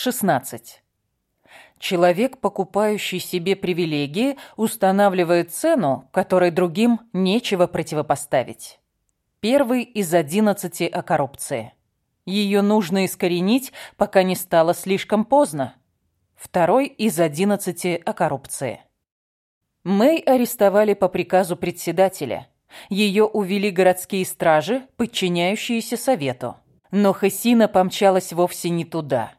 16. Человек, покупающий себе привилегии, устанавливает цену, которой другим нечего противопоставить. Первый из одиннадцати о коррупции. Ее нужно искоренить, пока не стало слишком поздно. Второй из одиннадцати о коррупции. Мэй арестовали по приказу председателя. Ее увели городские стражи, подчиняющиеся совету. Но Хасина помчалась вовсе не туда.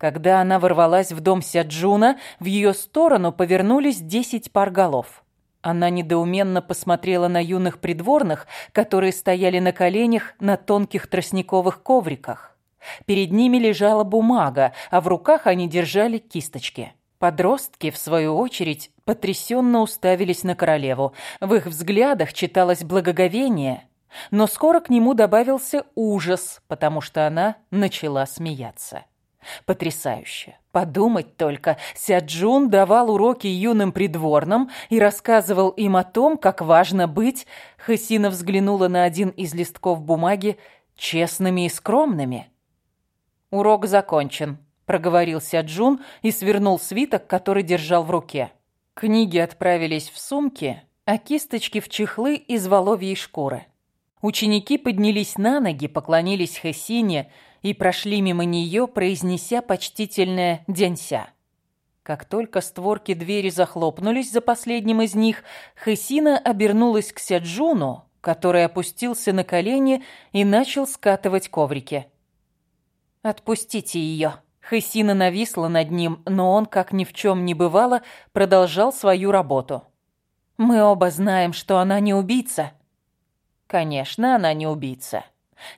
Когда она ворвалась в дом Сяджуна, в ее сторону повернулись десять пар голов. Она недоуменно посмотрела на юных придворных, которые стояли на коленях на тонких тростниковых ковриках. Перед ними лежала бумага, а в руках они держали кисточки. Подростки, в свою очередь, потрясенно уставились на королеву. В их взглядах читалось благоговение, но скоро к нему добавился ужас, потому что она начала смеяться. Потрясающе. Подумать только, Сяджун давал уроки юным придворным и рассказывал им о том, как важно быть, Хасина взглянула на один из листков бумаги, честными и скромными. «Урок закончен», — проговорил Сяджун и свернул свиток, который держал в руке. Книги отправились в сумки, а кисточки в чехлы из воловьей шкуры. Ученики поднялись на ноги, поклонились Хасине — и прошли мимо нее, произнеся почтительное «Дянься». Как только створки двери захлопнулись за последним из них, Хэсина обернулась к Сяджуну, который опустился на колени и начал скатывать коврики. «Отпустите ее». Хэсина нависла над ним, но он, как ни в чем не бывало, продолжал свою работу. «Мы оба знаем, что она не убийца». «Конечно, она не убийца.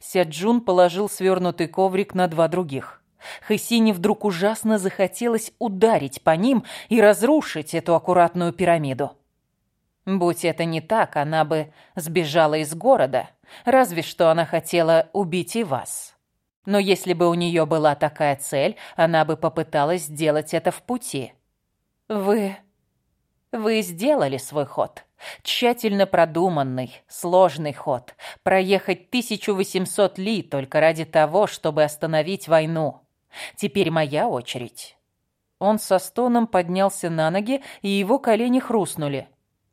Сяджун положил свернутый коврик на два других. Хэсине вдруг ужасно захотелось ударить по ним и разрушить эту аккуратную пирамиду. Будь это не так, она бы сбежала из города, разве что она хотела убить и вас. Но если бы у нее была такая цель, она бы попыталась сделать это в пути. Вы... вы сделали свой ход. Тщательно продуманный, сложный ход. Проехать 1800 ли только ради того, чтобы остановить войну. Теперь моя очередь. Он со стоном поднялся на ноги, и его колени хрустнули.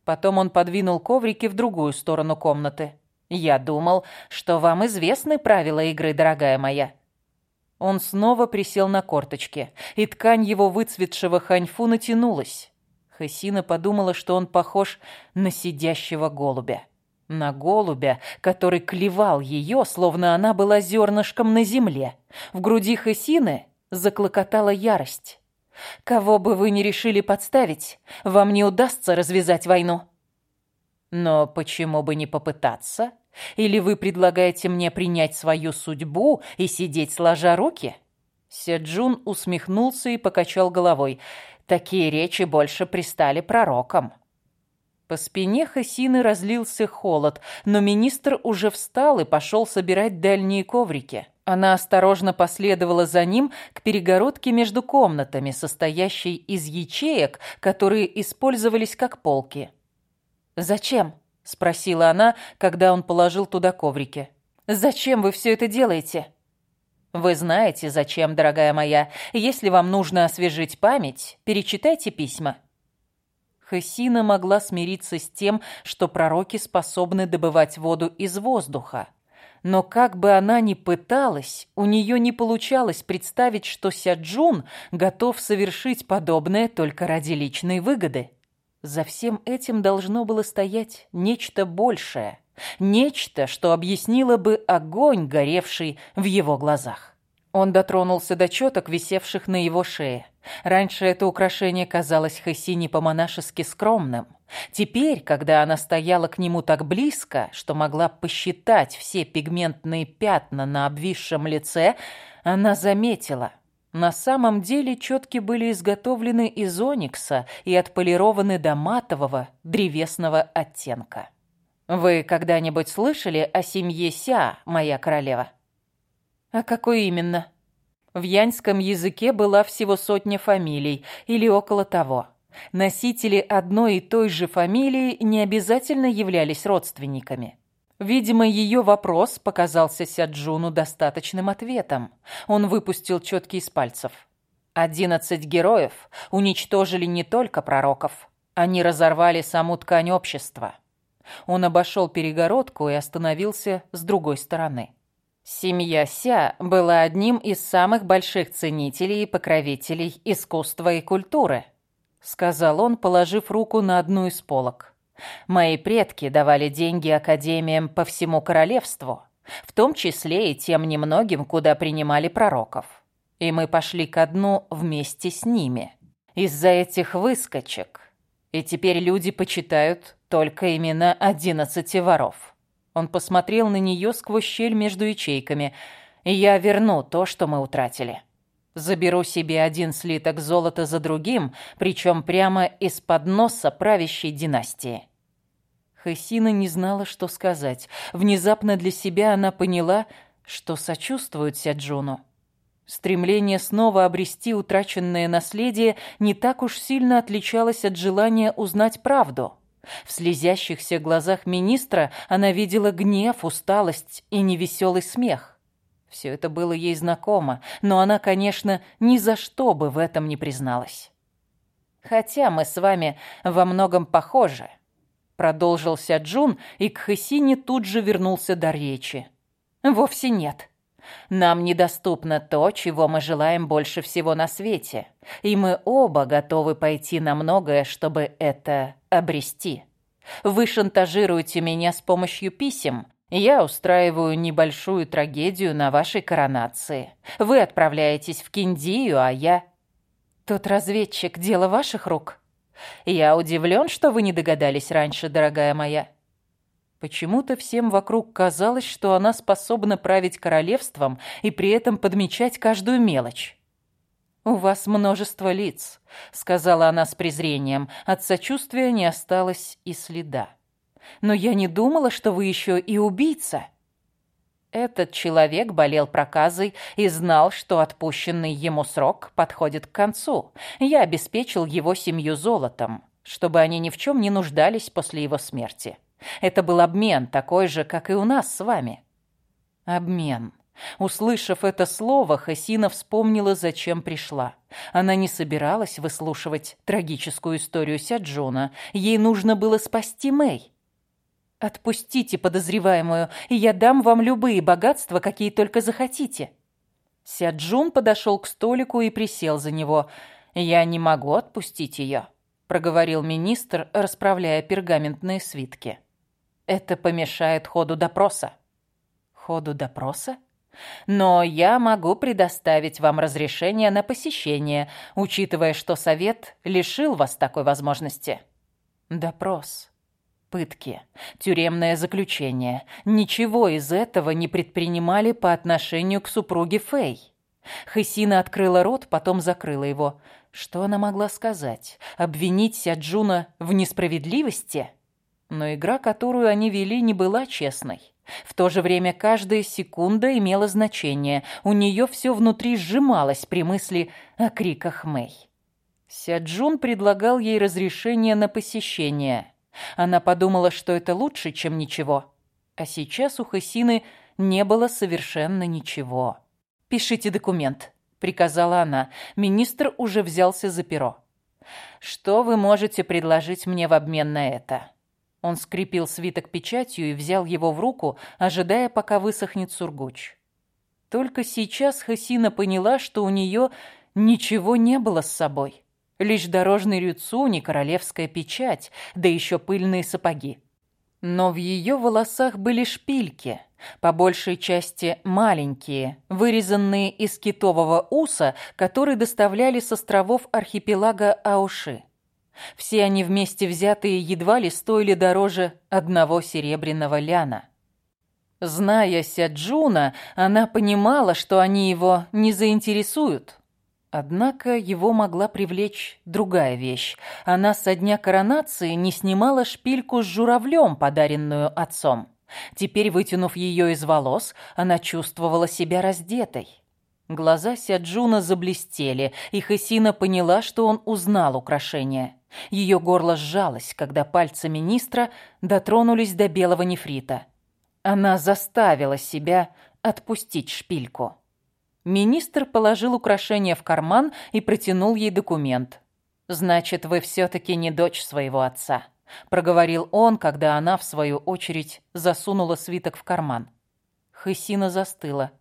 Потом он подвинул коврики в другую сторону комнаты. «Я думал, что вам известны правила игры, дорогая моя». Он снова присел на корточки, и ткань его выцветшего ханьфу натянулась. Хасина подумала, что он похож на сидящего голубя. На голубя, который клевал ее, словно она была зернышком на земле. В груди Хасины заклокотала ярость. «Кого бы вы ни решили подставить, вам не удастся развязать войну». «Но почему бы не попытаться? Или вы предлагаете мне принять свою судьбу и сидеть сложа руки?» Седжун усмехнулся и покачал головой. Такие речи больше пристали пророкам. По спине Хасины разлился холод, но министр уже встал и пошел собирать дальние коврики. Она осторожно последовала за ним к перегородке между комнатами, состоящей из ячеек, которые использовались как полки. «Зачем?» – спросила она, когда он положил туда коврики. «Зачем вы все это делаете?» Вы знаете, зачем, дорогая моя. Если вам нужно освежить память, перечитайте письма. Хасина могла смириться с тем, что пророки способны добывать воду из воздуха. Но как бы она ни пыталась, у нее не получалось представить, что Сяджун готов совершить подобное только ради личной выгоды. За всем этим должно было стоять нечто большее – Нечто, что объяснило бы огонь, горевший в его глазах. Он дотронулся до четок, висевших на его шее. Раньше это украшение казалось Хасине по-монашески скромным. Теперь, когда она стояла к нему так близко, что могла посчитать все пигментные пятна на обвисшем лице, она заметила. На самом деле четки были изготовлены из оникса и отполированы до матового древесного оттенка. Вы когда-нибудь слышали о семье Ся, моя королева? А какой именно? В яньском языке была всего сотня фамилий или около того. Носители одной и той же фамилии не обязательно являлись родственниками. Видимо, ее вопрос показался Сяджуну достаточным ответом. Он выпустил четки из пальцев. Одиннадцать героев уничтожили не только пророков, они разорвали саму ткань общества. Он обошел перегородку и остановился с другой стороны. Семья Ся была одним из самых больших ценителей и покровителей искусства и культуры, сказал он, положив руку на одну из полок. Мои предки давали деньги академиям по всему королевству, в том числе и тем немногим, куда принимали пророков. И мы пошли ко дну вместе с ними. Из-за этих выскочек. И теперь люди почитают только имена одиннадцати воров. Он посмотрел на нее сквозь щель между ячейками. «Я верну то, что мы утратили. Заберу себе один слиток золота за другим, причем прямо из-под носа правящей династии». Хасина не знала, что сказать. Внезапно для себя она поняла, что сочувствует Сяджуну. Стремление снова обрести утраченное наследие не так уж сильно отличалось от желания узнать правду. В слезящихся глазах министра она видела гнев, усталость и невеселый смех. Все это было ей знакомо, но она, конечно, ни за что бы в этом не призналась. «Хотя мы с вами во многом похожи», — продолжился Джун, и к Хасине тут же вернулся до речи. «Вовсе нет. Нам недоступно то, чего мы желаем больше всего на свете, и мы оба готовы пойти на многое, чтобы это обрести. Вы шантажируете меня с помощью писем, я устраиваю небольшую трагедию на вашей коронации. Вы отправляетесь в Киндию, а я... Тот разведчик — дело ваших рук. Я удивлен, что вы не догадались раньше, дорогая моя. Почему-то всем вокруг казалось, что она способна править королевством и при этом подмечать каждую мелочь. «У вас множество лиц», — сказала она с презрением. От сочувствия не осталось и следа. «Но я не думала, что вы еще и убийца». Этот человек болел проказой и знал, что отпущенный ему срок подходит к концу. Я обеспечил его семью золотом, чтобы они ни в чем не нуждались после его смерти. Это был обмен, такой же, как и у нас с вами. Обмен. Услышав это слово, Хасина вспомнила, зачем пришла. Она не собиралась выслушивать трагическую историю Сяджуна. Ей нужно было спасти Мэй. «Отпустите подозреваемую, и я дам вам любые богатства, какие только захотите». Сяджун подошел к столику и присел за него. «Я не могу отпустить ее», — проговорил министр, расправляя пергаментные свитки. Это помешает ходу допроса. Ходу допроса? Но я могу предоставить вам разрешение на посещение, учитывая, что совет лишил вас такой возможности. Допрос. Пытки, тюремное заключение. Ничего из этого не предпринимали по отношению к супруге Фэй. Хысина открыла рот, потом закрыла его. Что она могла сказать? Обвинить Сяджуна в несправедливости? Но игра, которую они вели, не была честной. В то же время каждая секунда имела значение. У нее все внутри сжималось при мысли о криках Мэй. Сяджун предлагал ей разрешение на посещение. Она подумала, что это лучше, чем ничего. А сейчас у Хасины не было совершенно ничего. «Пишите документ», — приказала она. Министр уже взялся за перо. «Что вы можете предложить мне в обмен на это?» Он скрепил свиток печатью и взял его в руку, ожидая, пока высохнет сургуч. Только сейчас Хасина поняла, что у нее ничего не было с собой. Лишь дорожный рюцунь и королевская печать, да еще пыльные сапоги. Но в ее волосах были шпильки, по большей части маленькие, вырезанные из китового уса, которые доставляли с островов архипелага Ауши. Все они вместе взятые едва ли стоили дороже одного серебряного ляна. Зная Сяджуна, она понимала, что они его не заинтересуют. Однако его могла привлечь другая вещь. Она со дня коронации не снимала шпильку с журавлем, подаренную отцом. Теперь, вытянув ее из волос, она чувствовала себя раздетой. Глаза Сяджуна заблестели, и Хасина поняла, что он узнал украшение. Ее горло сжалось, когда пальцы министра дотронулись до белого нефрита. Она заставила себя отпустить шпильку. Министр положил украшение в карман и протянул ей документ. «Значит, вы все-таки не дочь своего отца», — проговорил он, когда она, в свою очередь, засунула свиток в карман. Хысина застыла.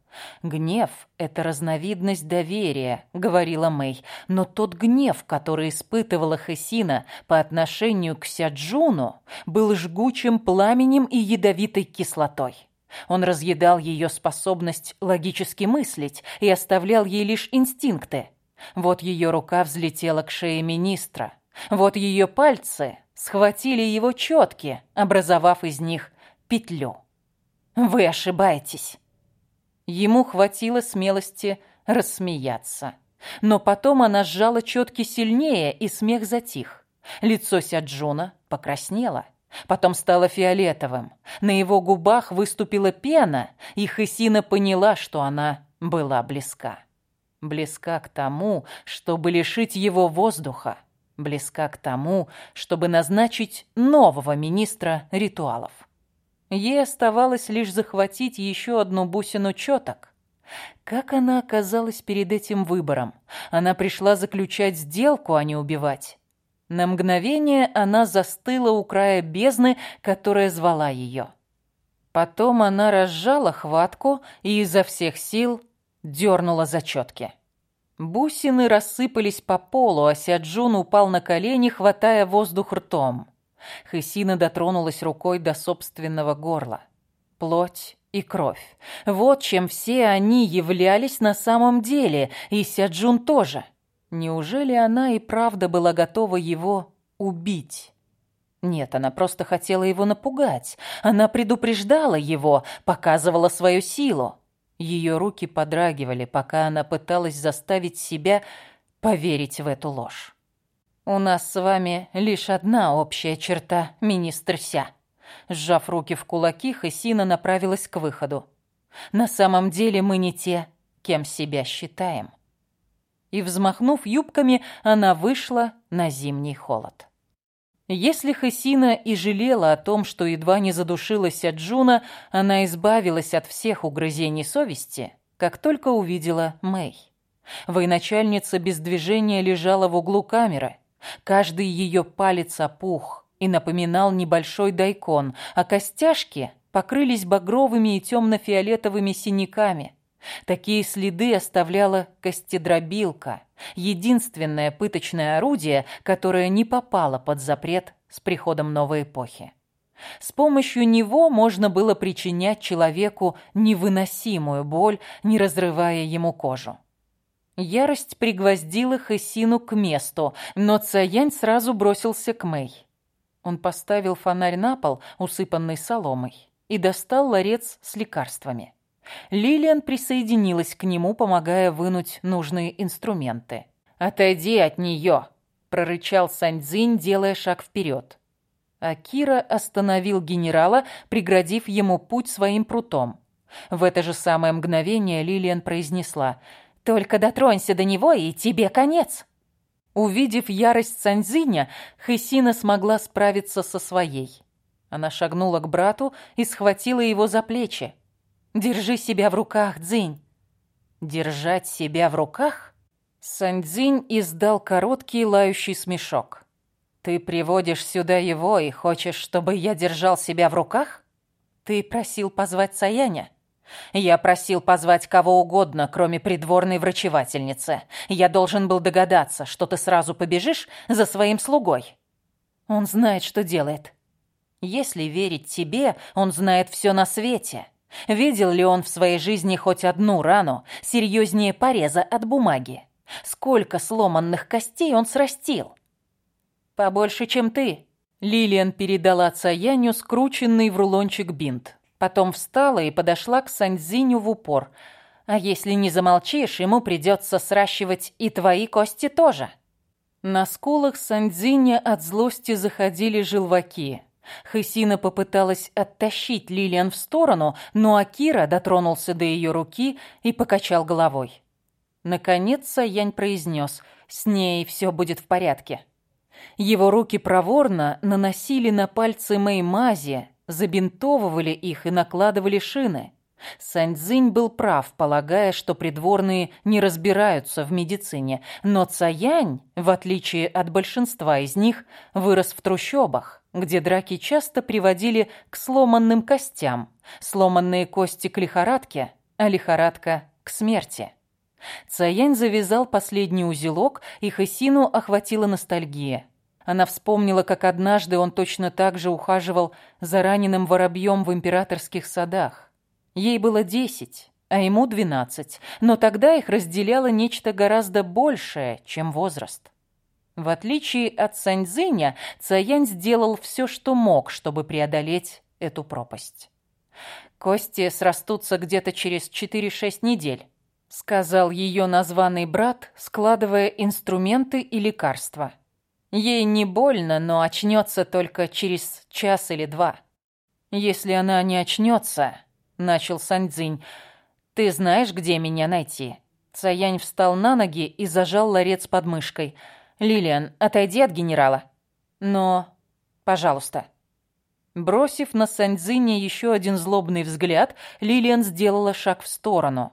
«Гнев — это разновидность доверия», — говорила Мэй. Но тот гнев, который испытывала Хысина по отношению к Сяджуну, был жгучим пламенем и ядовитой кислотой. Он разъедал ее способность логически мыслить и оставлял ей лишь инстинкты. Вот ее рука взлетела к шее министра. Вот ее пальцы схватили его четки, образовав из них петлю. «Вы ошибаетесь». Ему хватило смелости рассмеяться. Но потом она сжала четки сильнее, и смех затих. Лицо Сяджуна покраснело. Потом стало фиолетовым. На его губах выступила пена, и Хысина поняла, что она была близка. Близка к тому, чтобы лишить его воздуха. Близка к тому, чтобы назначить нового министра ритуалов. Ей оставалось лишь захватить еще одну бусину четок. Как она оказалась перед этим выбором? Она пришла заключать сделку, а не убивать. На мгновение она застыла у края бездны, которая звала ее. Потом она разжала хватку и изо всех сил дернула за четки. Бусины рассыпались по полу, а Сяджун упал на колени, хватая воздух ртом. Хысина дотронулась рукой до собственного горла. Плоть и кровь. Вот чем все они являлись на самом деле, и Сяджун тоже. Неужели она и правда была готова его убить? Нет, она просто хотела его напугать. Она предупреждала его, показывала свою силу. Ее руки подрагивали, пока она пыталась заставить себя поверить в эту ложь. «У нас с вами лишь одна общая черта, министр Ся». Сжав руки в кулаки, Хасина направилась к выходу. «На самом деле мы не те, кем себя считаем». И, взмахнув юбками, она вышла на зимний холод. Если Хасина и жалела о том, что едва не задушилась от Джуна, она избавилась от всех угрызений совести, как только увидела Мэй. Военачальница без движения лежала в углу камеры – Каждый ее палец опух и напоминал небольшой дайкон, а костяшки покрылись багровыми и темно-фиолетовыми синяками. Такие следы оставляла костедробилка, единственное пыточное орудие, которое не попало под запрет с приходом новой эпохи. С помощью него можно было причинять человеку невыносимую боль, не разрывая ему кожу. Ярость пригвоздила Хэсину к месту, но Цаянь сразу бросился к Мэй. Он поставил фонарь на пол, усыпанный соломой, и достал ларец с лекарствами. Лилиан присоединилась к нему, помогая вынуть нужные инструменты. «Отойди от нее!» – прорычал Саньцзинь, делая шаг вперед. Акира остановил генерала, преградив ему путь своим прутом. В это же самое мгновение Лилиан произнесла – только дотронься до него, и тебе конец. Увидев ярость Санзиня, Хысина смогла справиться со своей. Она шагнула к брату и схватила его за плечи. «Держи себя в руках, Дзинь!» «Держать себя в руках?» Сандзинь издал короткий лающий смешок. «Ты приводишь сюда его и хочешь, чтобы я держал себя в руках? Ты просил позвать Саяня?» Я просил позвать кого угодно, кроме придворной врачевательницы. Я должен был догадаться, что ты сразу побежишь за своим слугой. Он знает, что делает. Если верить тебе, он знает все на свете. Видел ли он в своей жизни хоть одну рану, серьезнее пореза от бумаги? Сколько сломанных костей он срастил? Побольше, чем ты. Лилиан передала Цаяню скрученный в рулончик бинт. Потом встала и подошла к Саньцзиню в упор. «А если не замолчишь, ему придется сращивать и твои кости тоже». На скулах Саньцзиня от злости заходили желваки. Хысина попыталась оттащить Лилиан в сторону, но Акира дотронулся до ее руки и покачал головой. Наконец Янь произнес «С ней все будет в порядке». Его руки проворно наносили на пальцы Мэй мази, забинтовывали их и накладывали шины. Саньцзинь был прав, полагая, что придворные не разбираются в медицине, но Цаянь, в отличие от большинства из них, вырос в трущобах, где драки часто приводили к сломанным костям, сломанные кости к лихорадке, а лихорадка к смерти. Цаянь завязал последний узелок, и Хэсину охватила ностальгия. Она вспомнила, как однажды он точно так же ухаживал за раненым воробьем в императорских садах. Ей было десять, а ему двенадцать, но тогда их разделяло нечто гораздо большее, чем возраст. В отличие от Саньцзиня, Цаянь сделал все, что мог, чтобы преодолеть эту пропасть. «Кости срастутся где-то через 4-6 недель», — сказал ее названный брат, складывая инструменты и лекарства. «Ей не больно, но очнется только через час или два. Если она не очнется, начал Саньцзинь. «Ты знаешь, где меня найти?» Цаянь встал на ноги и зажал ларец под мышкой. «Лилиан, отойди от генерала». «Но... пожалуйста». Бросив на Саньцзиня еще один злобный взгляд, Лилиан сделала шаг в сторону.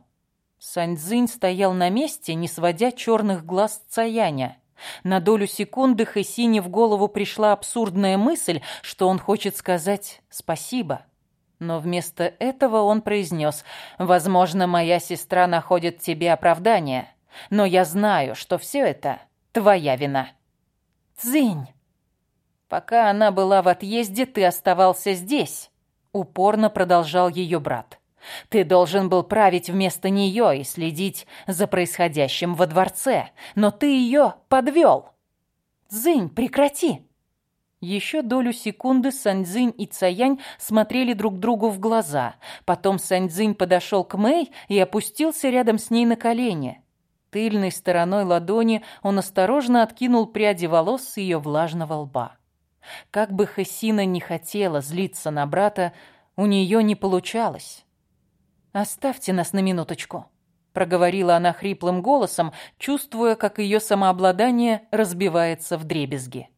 Саньцзинь стоял на месте, не сводя черных глаз Цаяня. На долю секунды Хэсине в голову пришла абсурдная мысль, что он хочет сказать «спасибо». Но вместо этого он произнес, «Возможно, моя сестра находит тебе оправдание, но я знаю, что все это твоя вина». «Цзинь!» «Пока она была в отъезде, ты оставался здесь», — упорно продолжал ее брат. «Ты должен был править вместо нее и следить за происходящим во дворце, но ты ее подвел». «Цзинь, прекрати!» Еще долю секунды Саньцзинь и Цаянь смотрели друг другу в глаза. Потом Саньцзинь подошел к Мэй и опустился рядом с ней на колени. Тыльной стороной ладони он осторожно откинул пряди волос с ее влажного лба. Как бы Хасина не хотела злиться на брата, у нее не получалось. «Оставьте нас на минуточку», — проговорила она хриплым голосом, чувствуя, как ее самообладание разбивается в дребезги.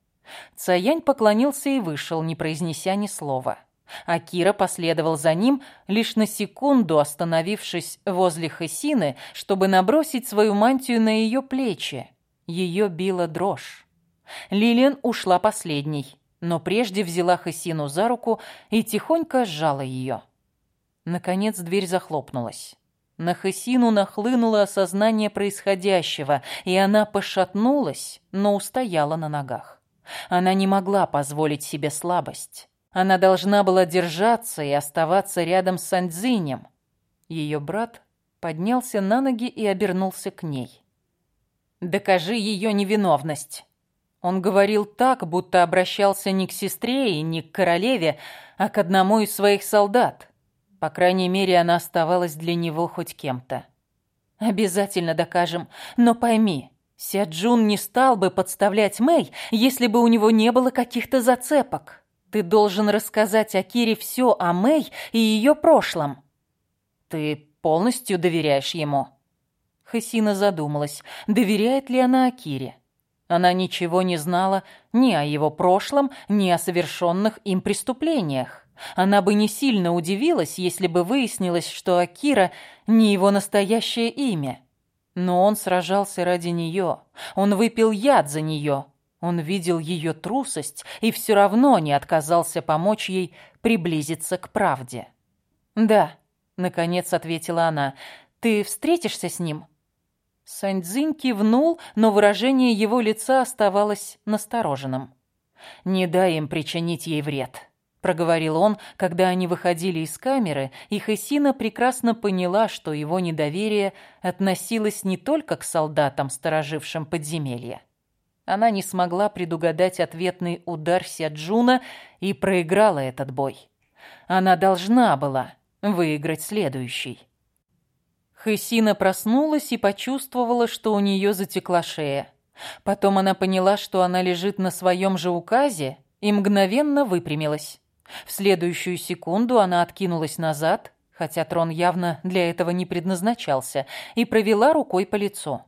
Цаянь поклонился и вышел, не произнеся ни слова. А Кира последовал за ним, лишь на секунду остановившись возле Хасины, чтобы набросить свою мантию на ее плечи. Ее била дрожь. Лилиан ушла последней, но прежде взяла Хасину за руку и тихонько сжала ее. Наконец дверь захлопнулась. На Хасину нахлынуло осознание происходящего, и она пошатнулась, но устояла на ногах. Она не могла позволить себе слабость. Она должна была держаться и оставаться рядом с Сандзинем. Ее брат поднялся на ноги и обернулся к ней. «Докажи ее невиновность». Он говорил так, будто обращался не к сестре и не к королеве, а к одному из своих солдат. По крайней мере, она оставалась для него хоть кем-то. «Обязательно докажем, но пойми, Сяджун не стал бы подставлять Мэй, если бы у него не было каких-то зацепок. Ты должен рассказать Акире все о Мэй и ее прошлом. Ты полностью доверяешь ему?» Хасина задумалась, доверяет ли она Акире. Она ничего не знала ни о его прошлом, ни о совершенных им преступлениях. Она бы не сильно удивилась, если бы выяснилось, что Акира не его настоящее имя. Но он сражался ради нее. Он выпил яд за нее. Он видел ее трусость и все равно не отказался помочь ей приблизиться к правде. «Да», — наконец ответила она, — «ты встретишься с ним?» Саньцзинь кивнул, но выражение его лица оставалось настороженным. «Не дай им причинить ей вред», проговорил он, когда они выходили из камеры, и Хесина прекрасно поняла, что его недоверие относилось не только к солдатам, сторожившим подземелье. Она не смогла предугадать ответный удар Сяджуна и проиграла этот бой. Она должна была выиграть следующий. Хесина проснулась и почувствовала, что у нее затекла шея. Потом она поняла, что она лежит на своем же указе, и мгновенно выпрямилась. В следующую секунду она откинулась назад, хотя трон явно для этого не предназначался, и провела рукой по лицу.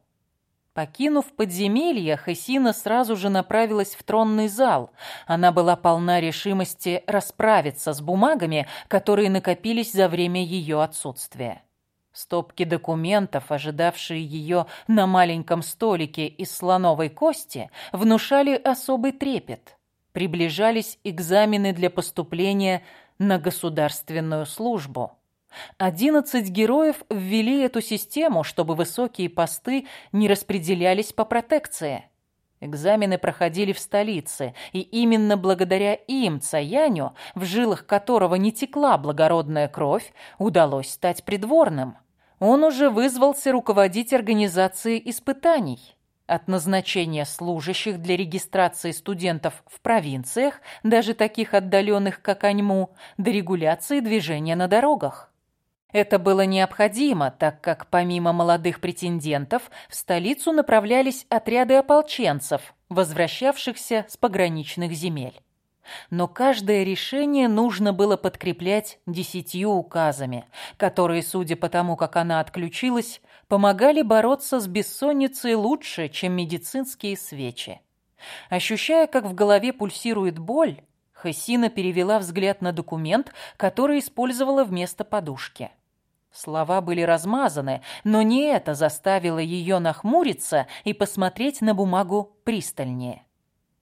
Покинув подземелье, Хесина сразу же направилась в тронный зал. Она была полна решимости расправиться с бумагами, которые накопились за время ее отсутствия. Стопки документов, ожидавшие ее на маленьком столике из слоновой кости, внушали особый трепет. Приближались экзамены для поступления на государственную службу. Одиннадцать героев ввели эту систему, чтобы высокие посты не распределялись по протекции. Экзамены проходили в столице, и именно благодаря им Цаяню, в жилах которого не текла благородная кровь, удалось стать придворным. Он уже вызвался руководить организацией испытаний. От назначения служащих для регистрации студентов в провинциях, даже таких отдаленных, как Аньму, до регуляции движения на дорогах. Это было необходимо, так как помимо молодых претендентов в столицу направлялись отряды ополченцев, возвращавшихся с пограничных земель. Но каждое решение нужно было подкреплять десятью указами, которые, судя по тому, как она отключилась, помогали бороться с бессонницей лучше, чем медицинские свечи. Ощущая, как в голове пульсирует боль, Хасина перевела взгляд на документ, который использовала вместо подушки. Слова были размазаны, но не это заставило ее нахмуриться и посмотреть на бумагу пристальнее.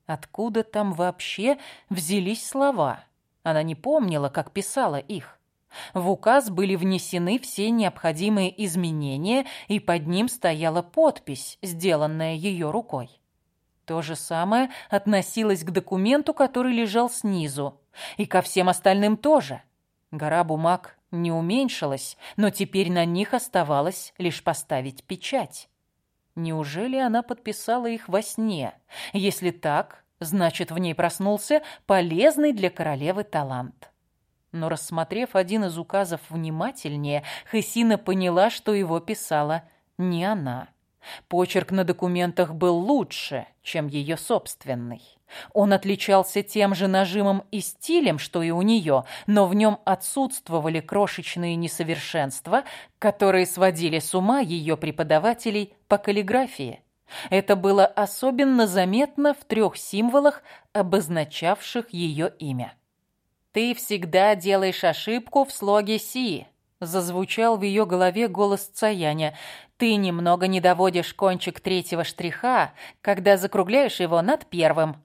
Откуда там вообще взялись слова? Она не помнила, как писала их. В указ были внесены все необходимые изменения, и под ним стояла подпись, сделанная ее рукой. То же самое относилось к документу, который лежал снизу, и ко всем остальным тоже. Гора бумаг не уменьшилась, но теперь на них оставалось лишь поставить печать. Неужели она подписала их во сне? Если так, значит, в ней проснулся полезный для королевы талант. Но рассмотрев один из указов внимательнее, Хесина поняла, что его писала не она. Почерк на документах был лучше, чем ее собственный. Он отличался тем же нажимом и стилем, что и у нее, но в нем отсутствовали крошечные несовершенства, которые сводили с ума ее преподавателей по каллиграфии. Это было особенно заметно в трех символах, обозначавших ее имя. «Ты всегда делаешь ошибку в слоге «си», Зазвучал в ее голове голос Цаяня. «Ты немного не доводишь кончик третьего штриха, когда закругляешь его над первым».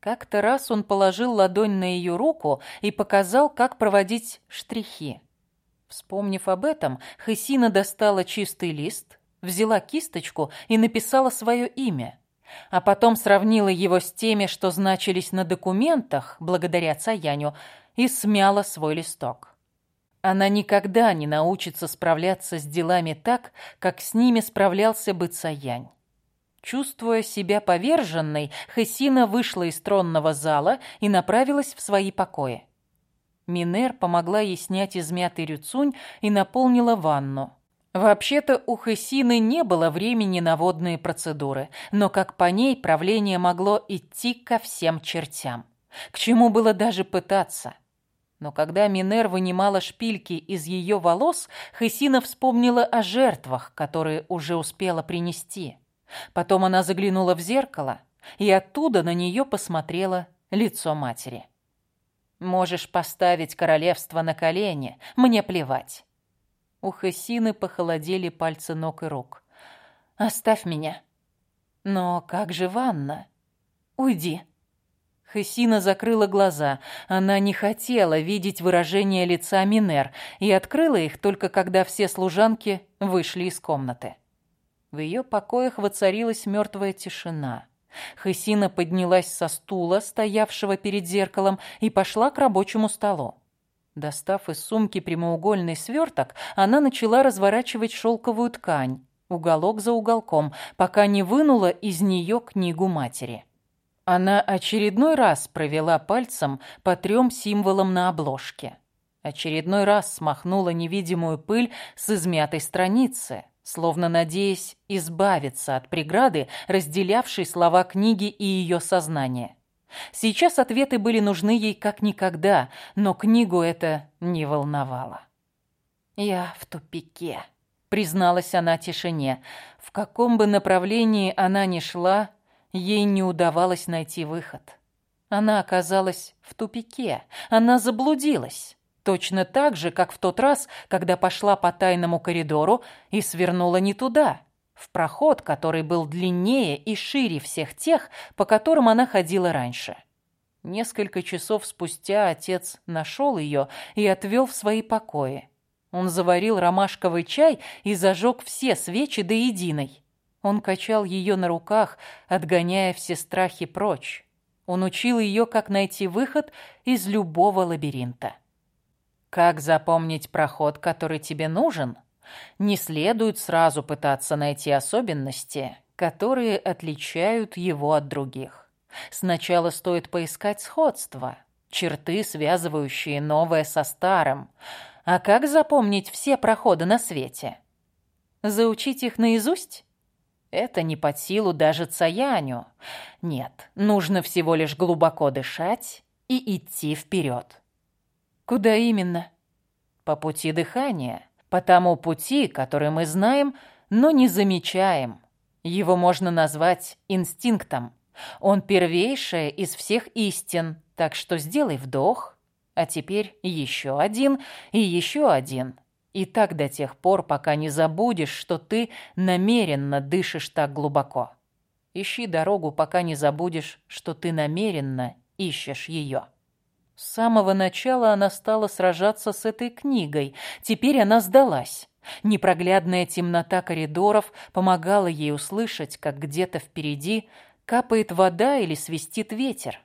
Как-то раз он положил ладонь на ее руку и показал, как проводить штрихи. Вспомнив об этом, Хесина достала чистый лист, взяла кисточку и написала свое имя, а потом сравнила его с теми, что значились на документах, благодаря Цаяню, и смяла свой листок. Она никогда не научится справляться с делами так, как с ними справлялся бы Цаянь. Чувствуя себя поверженной, Хесина вышла из тронного зала и направилась в свои покои. Минер помогла ей снять измятый рюцунь и наполнила ванну. Вообще-то у Хесины не было времени на водные процедуры, но как по ней правление могло идти ко всем чертям. К чему было даже пытаться – но когда Минер вынимала шпильки из ее волос, Хесина вспомнила о жертвах, которые уже успела принести. Потом она заглянула в зеркало, и оттуда на нее посмотрело лицо матери. «Можешь поставить королевство на колени, мне плевать». У Хесины похолодели пальцы ног и рук. «Оставь меня». «Но как же ванна?» «Уйди», Хесина закрыла глаза. Она не хотела видеть выражение лица Минер и открыла их только когда все служанки вышли из комнаты. В ее покоях воцарилась мертвая тишина. Хесина поднялась со стула, стоявшего перед зеркалом, и пошла к рабочему столу. Достав из сумки прямоугольный сверток, она начала разворачивать шелковую ткань, уголок за уголком, пока не вынула из нее книгу матери. Она очередной раз провела пальцем по трем символам на обложке. Очередной раз смахнула невидимую пыль с измятой страницы, словно надеясь избавиться от преграды, разделявшей слова книги и ее сознание. Сейчас ответы были нужны ей как никогда, но книгу это не волновало. «Я в тупике», призналась она тишине. В каком бы направлении она ни шла, ей не удавалось найти выход. Она оказалась в тупике, она заблудилась. Точно так же, как в тот раз, когда пошла по тайному коридору и свернула не туда, в проход, который был длиннее и шире всех тех, по которым она ходила раньше. Несколько часов спустя отец нашел ее и отвел в свои покои. Он заварил ромашковый чай и зажег все свечи до единой. Он качал ее на руках, отгоняя все страхи прочь. Он учил ее, как найти выход из любого лабиринта. Как запомнить проход, который тебе нужен? Не следует сразу пытаться найти особенности, которые отличают его от других. Сначала стоит поискать сходства, черты, связывающие новое со старым. А как запомнить все проходы на свете? Заучить их наизусть? Это не под силу даже Цаяню. Нет, нужно всего лишь глубоко дышать и идти вперед. Куда именно? По пути дыхания, по тому пути, который мы знаем, но не замечаем. Его можно назвать инстинктом. Он первейшая из всех истин, так что сделай вдох, а теперь еще один и еще один – и так до тех пор, пока не забудешь, что ты намеренно дышишь так глубоко. Ищи дорогу, пока не забудешь, что ты намеренно ищешь ее. С самого начала она стала сражаться с этой книгой. Теперь она сдалась. Непроглядная темнота коридоров помогала ей услышать, как где-то впереди капает вода или свистит ветер.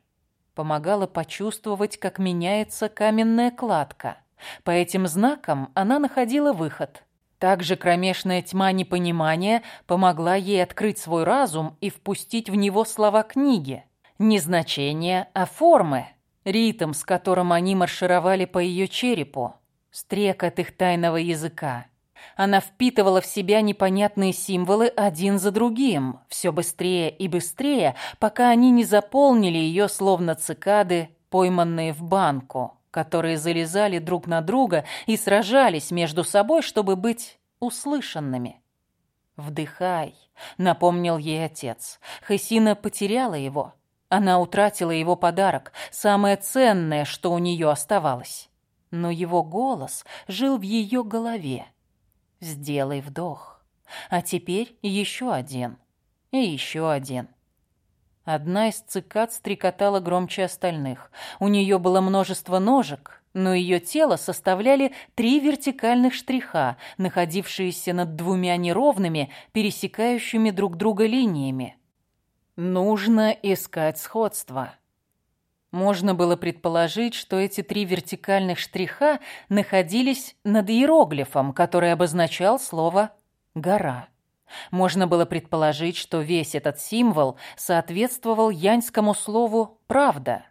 Помогала почувствовать, как меняется каменная кладка. По этим знакам она находила выход. Также кромешная тьма непонимания помогла ей открыть свой разум и впустить в него слова книги. Не значения, а формы. Ритм, с которым они маршировали по ее черепу. Стрекот их тайного языка. Она впитывала в себя непонятные символы один за другим, все быстрее и быстрее, пока они не заполнили ее, словно цикады, пойманные в банку которые залезали друг на друга и сражались между собой, чтобы быть услышанными. «Вдыхай», — напомнил ей отец. Хасина потеряла его. Она утратила его подарок, самое ценное, что у нее оставалось. Но его голос жил в ее голове. «Сделай вдох. А теперь еще один. И еще один». Одна из цикад стрекотала громче остальных. У нее было множество ножек, но ее тело составляли три вертикальных штриха, находившиеся над двумя неровными, пересекающими друг друга линиями. Нужно искать сходство. Можно было предположить, что эти три вертикальных штриха находились над иероглифом, который обозначал слово «гора». Можно было предположить, что весь этот символ соответствовал яньскому слову «правда».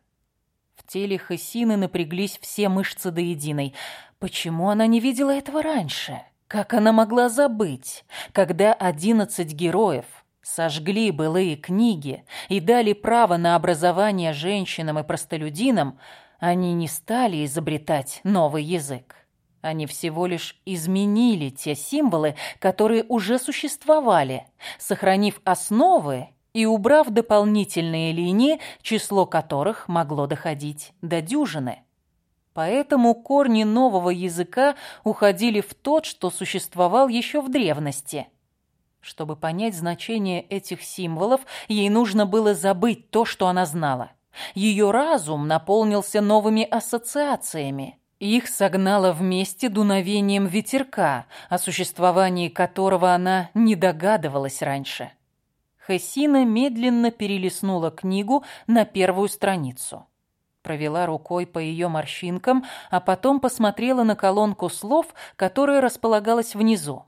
В теле Хасины напряглись все мышцы до единой. Почему она не видела этого раньше? Как она могла забыть, когда одиннадцать героев сожгли былые книги и дали право на образование женщинам и простолюдинам, они не стали изобретать новый язык. Они всего лишь изменили те символы, которые уже существовали, сохранив основы и убрав дополнительные линии, число которых могло доходить до дюжины. Поэтому корни нового языка уходили в тот, что существовал еще в древности. Чтобы понять значение этих символов, ей нужно было забыть то, что она знала. Ее разум наполнился новыми ассоциациями – их согнало вместе дуновением ветерка, о существовании которого она не догадывалась раньше. Хессина медленно перелистнула книгу на первую страницу. Провела рукой по ее морщинкам, а потом посмотрела на колонку слов, которая располагалась внизу.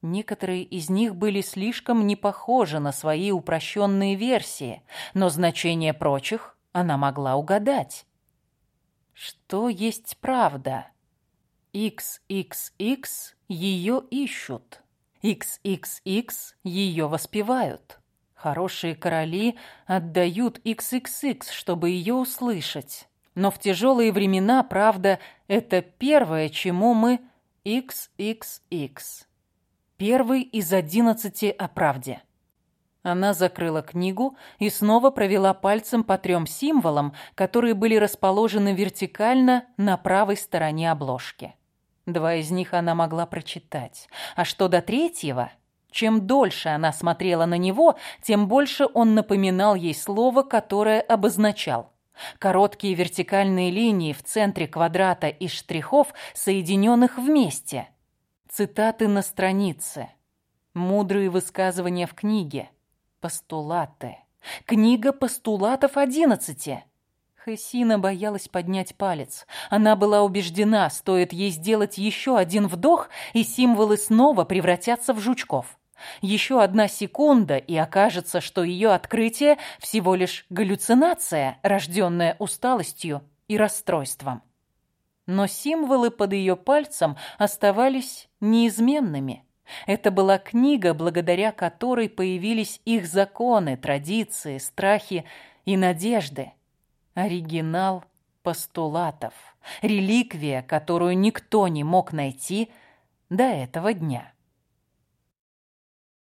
Некоторые из них были слишком не похожи на свои упрощенные версии, но значение прочих она могла угадать. Что есть правда? XXX ее ищут. XXX ее воспевают. Хорошие короли отдают XXX, чтобы ее услышать. Но в тяжелые времена, правда, это первое, чему мы XXX. Первый из одиннадцати о правде. Она закрыла книгу и снова провела пальцем по трем символам, которые были расположены вертикально на правой стороне обложки. Два из них она могла прочитать. А что до третьего? Чем дольше она смотрела на него, тем больше он напоминал ей слово, которое обозначал. Короткие вертикальные линии в центре квадрата из штрихов, соединенных вместе. Цитаты на странице. Мудрые высказывания в книге. Постулаты. Книга постулатов одиннадцати. Хессина боялась поднять палец. Она была убеждена, стоит ей сделать еще один вдох, и символы снова превратятся в жучков. Еще одна секунда, и окажется, что ее открытие всего лишь галлюцинация, рожденная усталостью и расстройством. Но символы под ее пальцем оставались неизменными – это была книга, благодаря которой появились их законы, традиции, страхи и надежды. Оригинал постулатов, реликвия, которую никто не мог найти до этого дня.